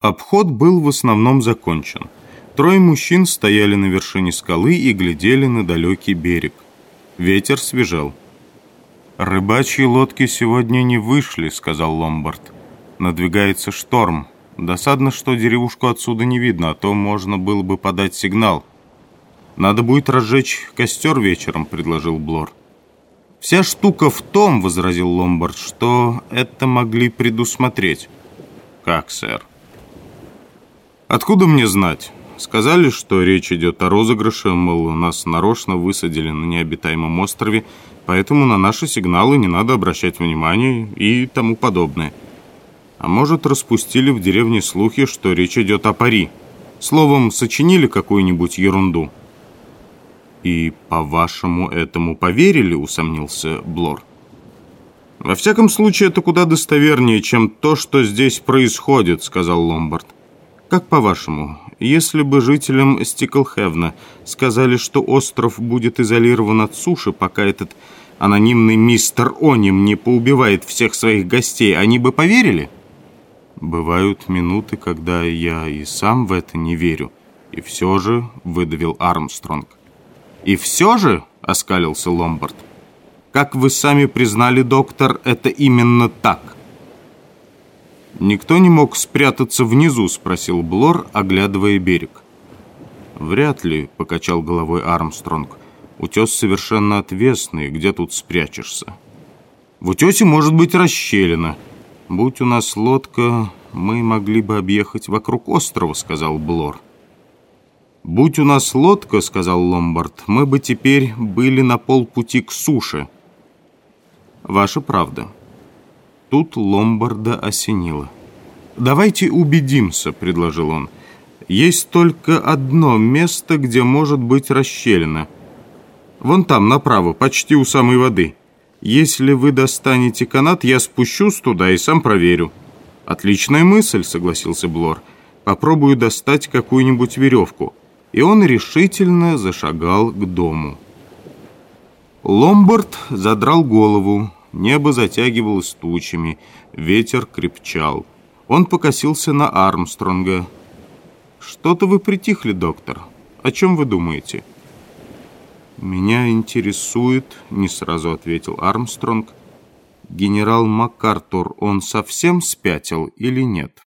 Обход был в основном закончен. Трое мужчин стояли на вершине скалы и глядели на далекий берег. Ветер свежал. «Рыбачьи лодки сегодня не вышли», — сказал Ломбард. «Надвигается шторм. Досадно, что деревушку отсюда не видно, а то можно было бы подать сигнал». «Надо будет разжечь костер вечером», — предложил Блор. «Вся штука в том», — возразил Ломбард, — «что это могли предусмотреть». «Как, сэр?» «Откуда мне знать?» Сказали, что речь идет о розыгрыше, мол, нас нарочно высадили на необитаемом острове, поэтому на наши сигналы не надо обращать внимания и тому подобное. А может, распустили в деревне слухи, что речь идет о пари. Словом, сочинили какую-нибудь ерунду. «И, по-вашему, этому поверили?» — усомнился Блор. «Во всяком случае, это куда достовернее, чем то, что здесь происходит», — сказал Ломбард. Как по-вашему, если бы жителям Стиклхевна сказали, что остров будет изолирован от суши, пока этот анонимный мистер Оним не поубивает всех своих гостей, они бы поверили? Бывают минуты, когда я и сам в это не верю. И все же, выдавил Армстронг. И все же, оскалился Ломбард, как вы сами признали, доктор, это именно так. «Никто не мог спрятаться внизу?» – спросил Блор, оглядывая берег. «Вряд ли», – покачал головой Армстронг. «Утес совершенно отвесный, где тут спрячешься?» «В утесе может быть расщелина. Будь у нас лодка, мы могли бы объехать вокруг острова», – сказал Блор. «Будь у нас лодка», – сказал Ломбард, – «мы бы теперь были на полпути к суше». «Ваша правда». Тут Ломбарда осенило. «Давайте убедимся», — предложил он. «Есть только одно место, где может быть расщелина. Вон там, направо, почти у самой воды. Если вы достанете канат, я спущусь туда и сам проверю». «Отличная мысль», — согласился Блор. «Попробую достать какую-нибудь веревку». И он решительно зашагал к дому. Ломбард задрал голову, Небо затягивалось тучами, ветер крепчал. Он покосился на Армстронга. «Что-то вы притихли, доктор. О чем вы думаете?» «Меня интересует», — не сразу ответил Армстронг, «генерал МакАртур, он совсем спятил или нет?»